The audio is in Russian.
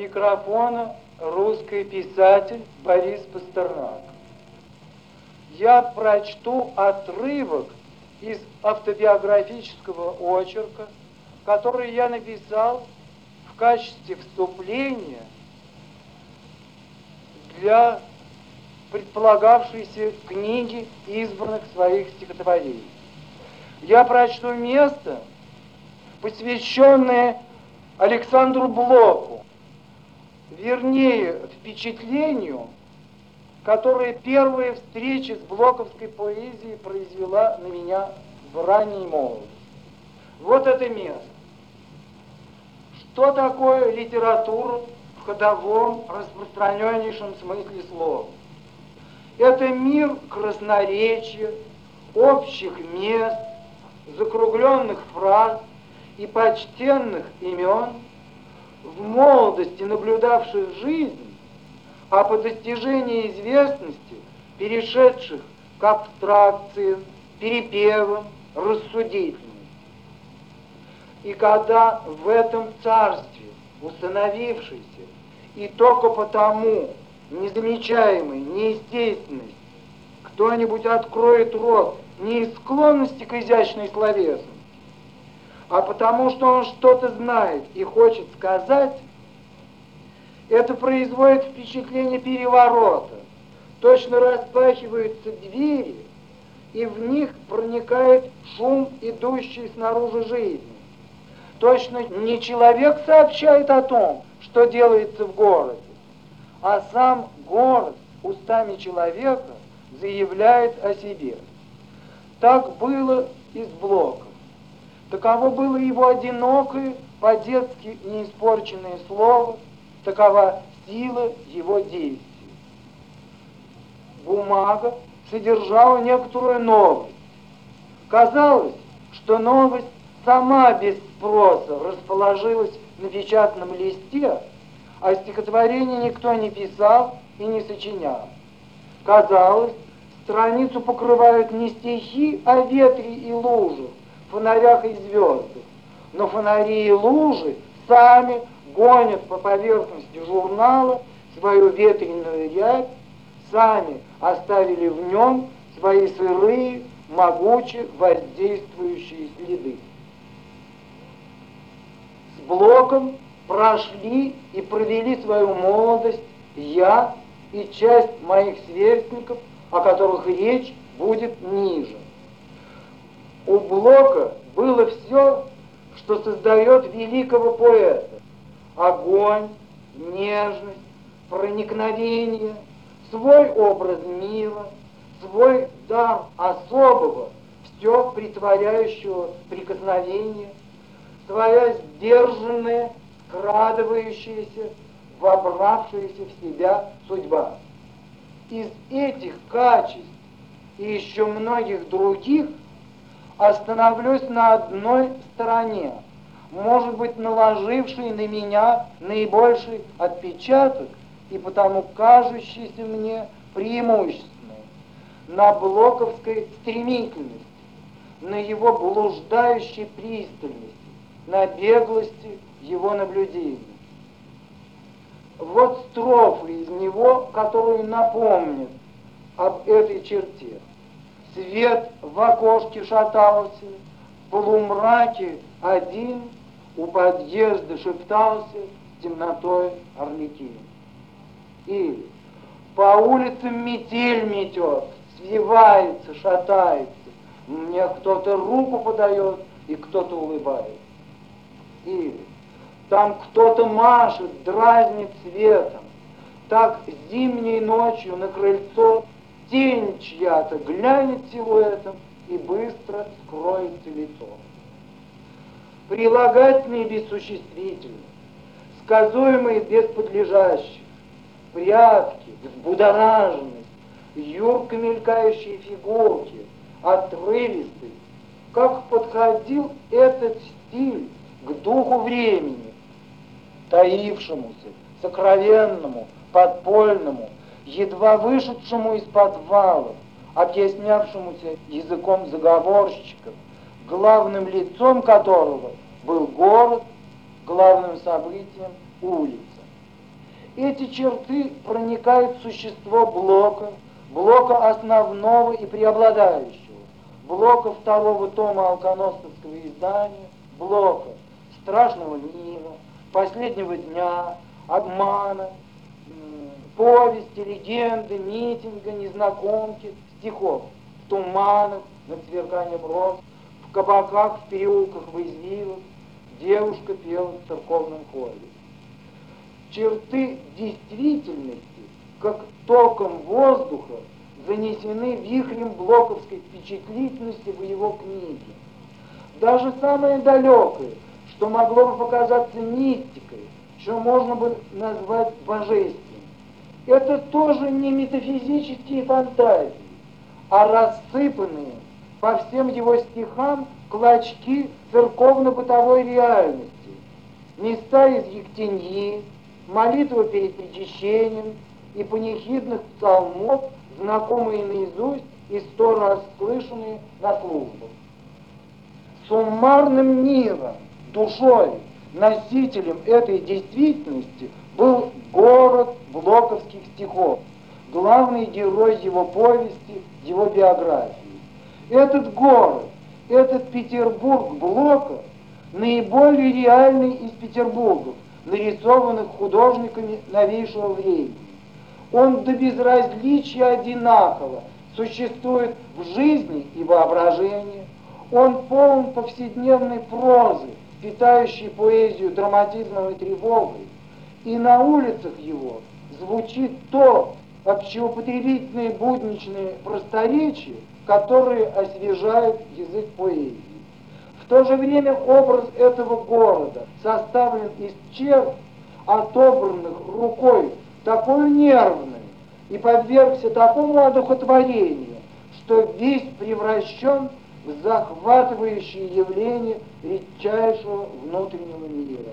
микрофона русский писатель Борис Пастернак. Я прочту отрывок из автобиографического очерка, который я написал в качестве вступления для предполагавшейся книги избранных своих стихотворений. Я прочту место, посвященное Александру Блоку, вернее, впечатлению, которое первая встреча с блоковской поэзией произвела на меня в ранней молодости. Вот это место. Что такое литература в ходовом, распространеннейшем смысле слова? Это мир красноречия, общих мест, закругленных фраз и почтенных имен, в молодости наблюдавших жизнь, а по достижении известности перешедших к абстракциям, перепевам, рассудительным. И когда в этом царстве, установившейся, и только потому незамечаемой неестественность, кто-нибудь откроет рот не из склонности к изящной словесности, а потому что он что-то знает и хочет сказать, это производит впечатление переворота. Точно распахиваются двери, и в них проникает шум, идущий снаружи жизни. Точно не человек сообщает о том, что делается в городе, а сам город устами человека заявляет о себе. Так было и с Блоком. Таково было его одинокое, по-детски неиспорченное слово, такова сила его действий. Бумага содержала некоторую новость. Казалось, что новость сама без спроса расположилась на печатном листе, а стихотворение никто не писал и не сочинял. Казалось, страницу покрывают не стихи о ветре и лужах, фонарях и звездах, но фонари и лужи сами гонят по поверхности журнала свою ветреную рябь, сами оставили в нем свои сырые, могуче воздействующие следы. С Блоком прошли и провели свою молодость я и часть моих сверстников, о которых речь будет ниже. У Блока было все, что создает великого поэта. Огонь, нежность, проникновение, свой образ мира, свой дар особого, все притворяющего прикосновение, своя сдержанная, крадывающаяся, вобравшаяся в себя судьба. Из этих качеств и еще многих других остановлюсь на одной стороне, может быть, наложившей на меня наибольший отпечаток и потому кажущийся мне преимущественной, на блоковской стремительности, на его блуждающей пристальности, на беглости его наблюдений. Вот строфа из него, которую напомнит об этой черте. Свет в окошке шатался, в полумраке один у подъезда шептался темнотой орликин. Или по улицам метель метет, свивается, шатается, мне кто-то руку подает и кто-то улыбается. Или там кто-то машет, дразнит светом, так зимней ночью на крыльцо тень чья-то глянет силуэтом и быстро скроется лицо. Прилагательные без существительных, сказуемые без подлежащих, прятки, взбудораженность, юрко мелькающие фигурки, отрывистый, как подходил этот стиль к духу времени, таившемуся, сокровенному, подпольному, едва вышедшему из подвалов, объяснявшемуся языком заговорщиков, главным лицом которого был город, главным событием улица. Эти черты проникают в существо Блока, Блока основного и преобладающего, Блока второго тома алконостовского издания, Блока страшного мира, последнего дня, обмана, повести, легенды, митинга, незнакомки, стихов, в туманах, над сверканием роз, в кабаках, в переулках, в извивах, девушка пела в церковном хоре. Черты действительности, как током воздуха, занесены вихрем блоковской впечатлительности в его книге. Даже самое далекое, что могло бы показаться мистикой, что можно бы назвать божественным, это тоже не метафизические фантазии, а рассыпанные по всем его стихам клочки церковно-бытовой реальности. Места из Ектеньи, молитва перед причащением и панихидных псалмов, знакомые наизусть и сто раз слышанные на службах. Суммарным миром, душой, носителем этой действительности был город блоковских стихов, главный герой его повести, его биографии. Этот город, этот Петербург Блока наиболее реальный из Петербургов, нарисованных художниками новейшего времени. Он до безразличия одинаково существует в жизни и воображении. Он полон повседневной прозы, питающей поэзию драматизмом и тревогой. И на улицах его звучит то общеупотребительное будничное просторечие, которые освежают язык поэзии. В то же время образ этого города составлен из черт, отобранных рукой такой нервной и подвергся такому одухотворению, что весь превращен в захватывающее явление редчайшего внутреннего мира.